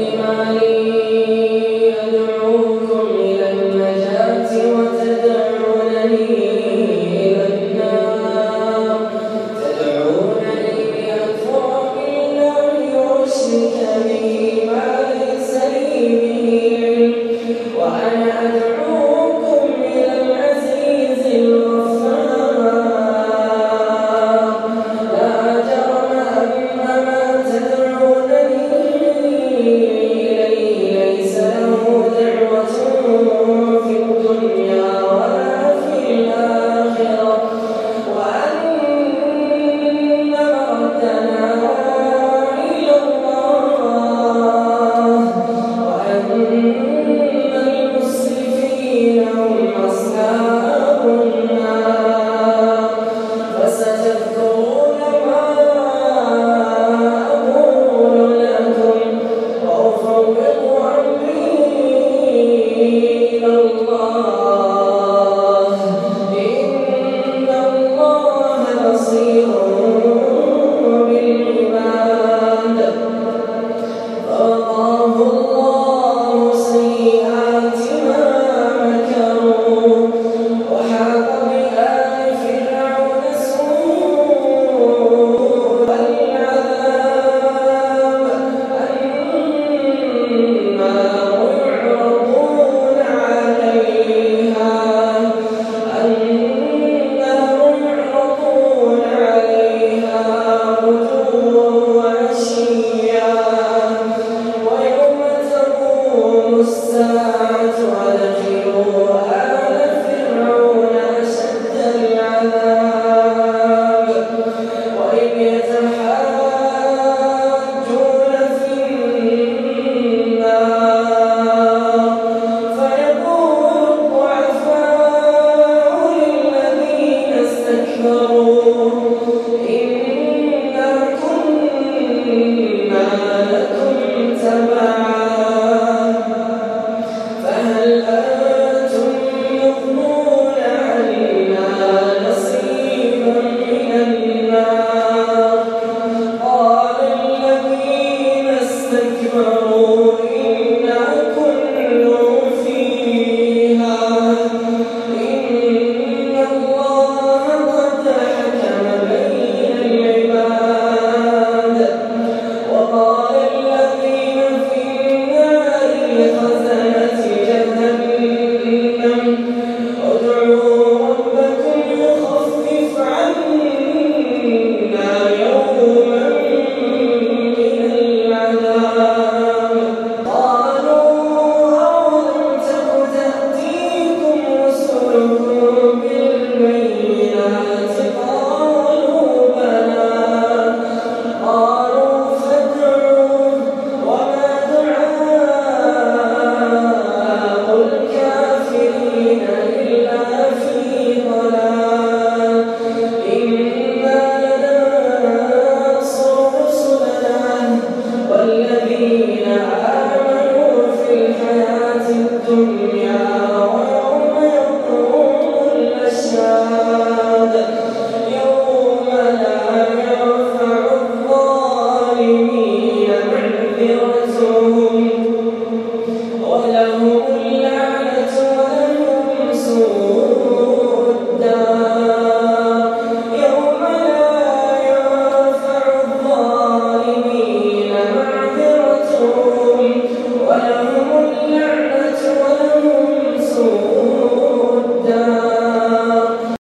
إنا كنا Amen. 뭐가